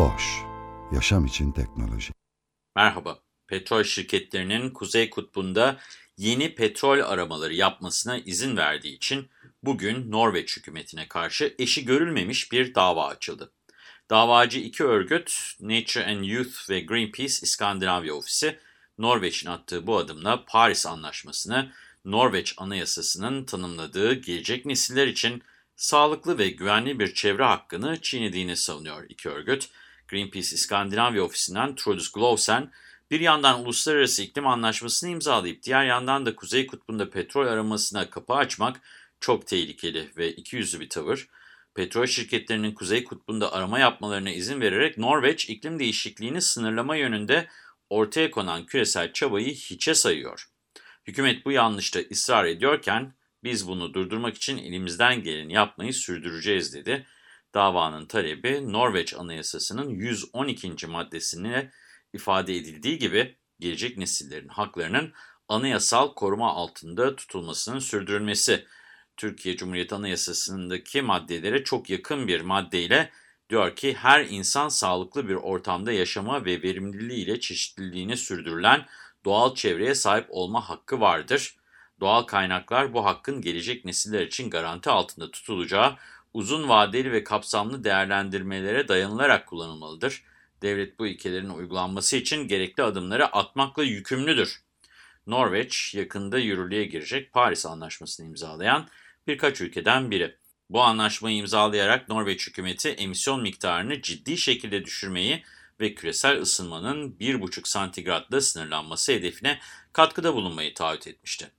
Boş, yaşam için teknoloji. Merhaba, petrol şirketlerinin Kuzey Kutbu'nda yeni petrol aramaları yapmasına izin verdiği için bugün Norveç hükümetine karşı eşi görülmemiş bir dava açıldı. Davacı iki örgüt Nature and Youth ve Greenpeace İskandinavya Ofisi Norveç'in attığı bu adımla Paris Anlaşması'nı Norveç Anayasası'nın tanımladığı gelecek nesiller için sağlıklı ve güvenli bir çevre hakkını çiğnediğini savunuyor iki örgüt. Greenpeace İskandinavya Ofisi'nden Trudus Glausen, bir yandan uluslararası iklim anlaşmasını imzalayıp diğer yandan da Kuzey Kutbu'nda petrol aramasına kapı açmak çok tehlikeli ve ikiyüzlü bir tavır. Petrol şirketlerinin Kuzey Kutbu'nda arama yapmalarına izin vererek Norveç iklim değişikliğini sınırlama yönünde ortaya konan küresel çabayı hiçe sayıyor. Hükümet bu yanlışta ısrar ediyorken biz bunu durdurmak için elimizden geleni yapmayı sürdüreceğiz dedi. Davanın talebi Norveç Anayasası'nın 112. maddesine ifade edildiği gibi gelecek nesillerin haklarının anayasal koruma altında tutulmasının sürdürülmesi. Türkiye Cumhuriyeti Anayasası'ndaki maddelere çok yakın bir maddeyle diyor ki her insan sağlıklı bir ortamda yaşama ve verimliliği ile çeşitliliğini sürdürülen doğal çevreye sahip olma hakkı vardır. Doğal kaynaklar bu hakkın gelecek nesiller için garanti altında tutulacağı uzun vadeli ve kapsamlı değerlendirmelere dayanılarak kullanılmalıdır. Devlet bu ilkelerin uygulanması için gerekli adımları atmakla yükümlüdür. Norveç yakında yürürlüğe girecek Paris Anlaşması'nı imzalayan birkaç ülkeden biri. Bu anlaşmayı imzalayarak Norveç hükümeti emisyon miktarını ciddi şekilde düşürmeyi ve küresel ısınmanın 1,5 santigratla sınırlanması hedefine katkıda bulunmayı taahhüt etmişti.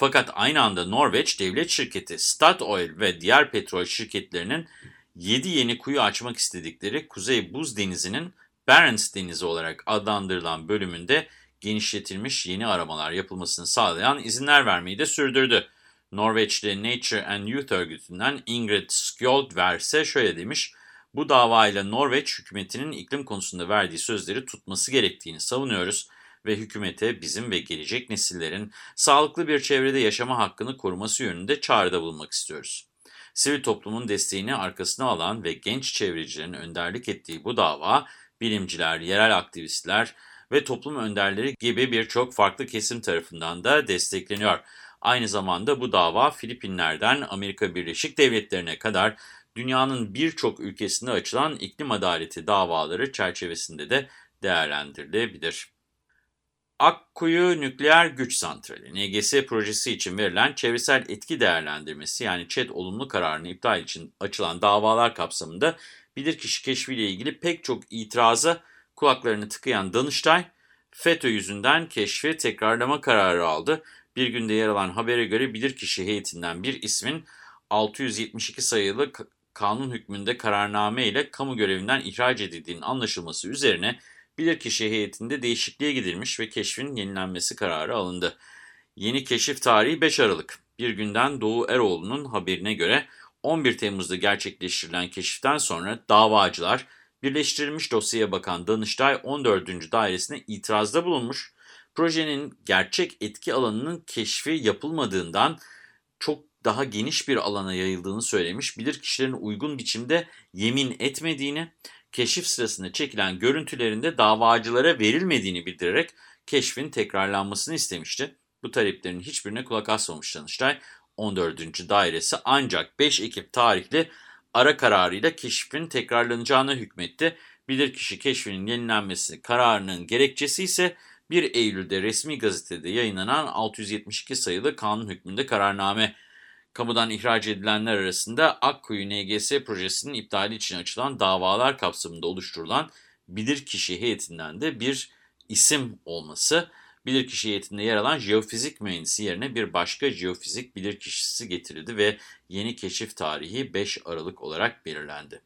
Fakat aynı anda Norveç devlet şirketi Statoil ve diğer petrol şirketlerinin 7 yeni kuyu açmak istedikleri Kuzey Buz Denizi'nin Barents Denizi olarak adlandırılan bölümünde genişletilmiş yeni aramalar yapılmasını sağlayan izinler vermeyi de sürdürdü. Norveçli Nature and Youth örgütünden Ingrid Skjoldver ise şöyle demiş, bu davayla Norveç hükümetinin iklim konusunda verdiği sözleri tutması gerektiğini savunuyoruz ve hükümete bizim ve gelecek nesillerin sağlıklı bir çevrede yaşama hakkını koruması yönünde çağrıda bulunmak istiyoruz. Sivil toplumun desteğini arkasına alan ve genç çevrecilerin önderlik ettiği bu dava, bilimciler, yerel aktivistler ve toplum önderleri gibi birçok farklı kesim tarafından da destekleniyor. Aynı zamanda bu dava Filipinler'den Amerika Birleşik Devletleri'ne kadar dünyanın birçok ülkesinde açılan iklim adaleti davaları çerçevesinde de değerlendirilebilir. Akkuyu Nükleer Güç Santrali, NGS projesi için verilen çevresel etki değerlendirmesi yani ÇED olumlu kararını iptal için açılan davalar kapsamında bilirkişi keşfiyle ilgili pek çok itiraza kulaklarını tıkayan Danıştay, FETÖ yüzünden keşfi tekrarlama kararı aldı. Bir günde yer alan habere göre bilirkişi heyetinden bir ismin 672 sayılı kanun hükmünde kararname ile kamu görevinden ihraç edildiğinin anlaşılması üzerine bilirkişi heyetinde değişikliğe gidilmiş ve keşfin yenilenmesi kararı alındı. Yeni keşif tarihi 5 Aralık. Bir günden Doğu Eroğlu'nun haberine göre 11 Temmuz'da gerçekleştirilen keşiften sonra davacılar birleştirilmiş dosyaya bakan Danıştay 14. dairesine itirazda bulunmuş. Projenin gerçek etki alanının keşfi yapılmadığından çok daha geniş bir alana yayıldığını söylemiş, bilirkişilerin uygun biçimde yemin etmediğini, keşif sırasında çekilen görüntülerinde davacılara verilmediğini bildirerek keşfin tekrarlanmasını istemişti. Bu taleplerin hiçbirine kulak asmamış Danıştay, 14. dairesi ancak 5 Ekim tarihli ara kararıyla keşfin tekrarlanacağına hükmetti. Bilirkişi keşfinin yenilenmesi kararının gerekçesi ise 1 Eylül'de resmi gazetede yayınlanan 672 sayılı kanun hükmünde kararname. Kamudan ihraç edilenler arasında Akkuyu NGS projesinin iptali için açılan davalar kapsamında oluşturulan bilirkişi heyetinden de bir isim olması Bilirkişi heyetinde yer alan jeofizik mühendisi yerine bir başka jeofizik bilirkişisi getirildi ve yeni keşif tarihi 5 Aralık olarak belirlendi.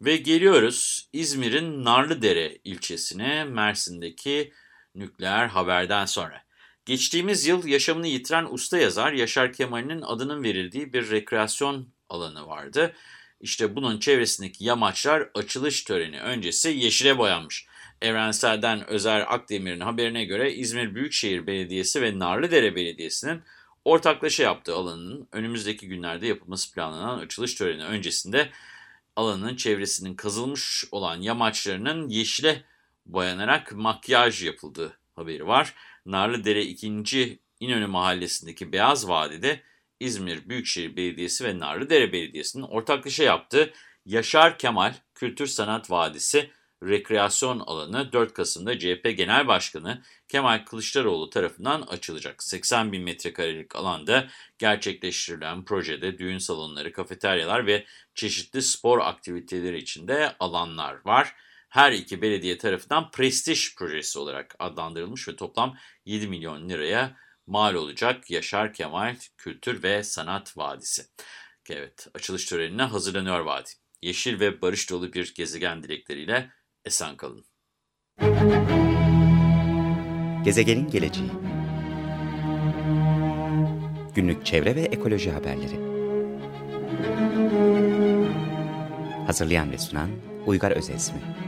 Ve geliyoruz İzmir'in Narlıdere ilçesine Mersin'deki nükleer haberden sonra. Geçtiğimiz yıl yaşamını yitiren usta yazar Yaşar Kemal'in adının verildiği bir rekreasyon alanı vardı. İşte bunun çevresindeki yamaçlar açılış töreni öncesi yeşile boyanmış. Evrensel'den Özer Akdemir'in haberine göre İzmir Büyükşehir Belediyesi ve Narlıdere Belediyesi'nin ortaklaşa yaptığı alanın önümüzdeki günlerde yapılması planlanan açılış töreni öncesinde alanın çevresinin kazılmış olan yamaçlarının yeşile boyanarak makyaj yapıldığı haberi var. Narlıdere 2. İnönü Mahallesi'ndeki Beyaz Vadi'de İzmir Büyükşehir Belediyesi ve Narlıdere Belediyesi'nin ortaklaşa yaptığı Yaşar Kemal Kültür Sanat Vadisi rekreasyon alanı 4 Kasım'da CHP Genel Başkanı Kemal Kılıçdaroğlu tarafından açılacak. 80 bin metrekarelik alanda gerçekleştirilen projede düğün salonları, kafeteryalar ve çeşitli spor aktiviteleri içinde alanlar var. Her iki belediye tarafından prestij projesi olarak adlandırılmış ve toplam 7 milyon liraya mal olacak Yaşar Kemal Kültür ve Sanat Vadisi. Evet, açılış törenine hazırlanıyor vadi. Yeşil ve barış dolu bir gezegen dilekleriyle esen kalın. Gezegenin geleceği Günlük çevre ve ekoloji haberleri Hazırlayan ve sunan Uygar Özesmi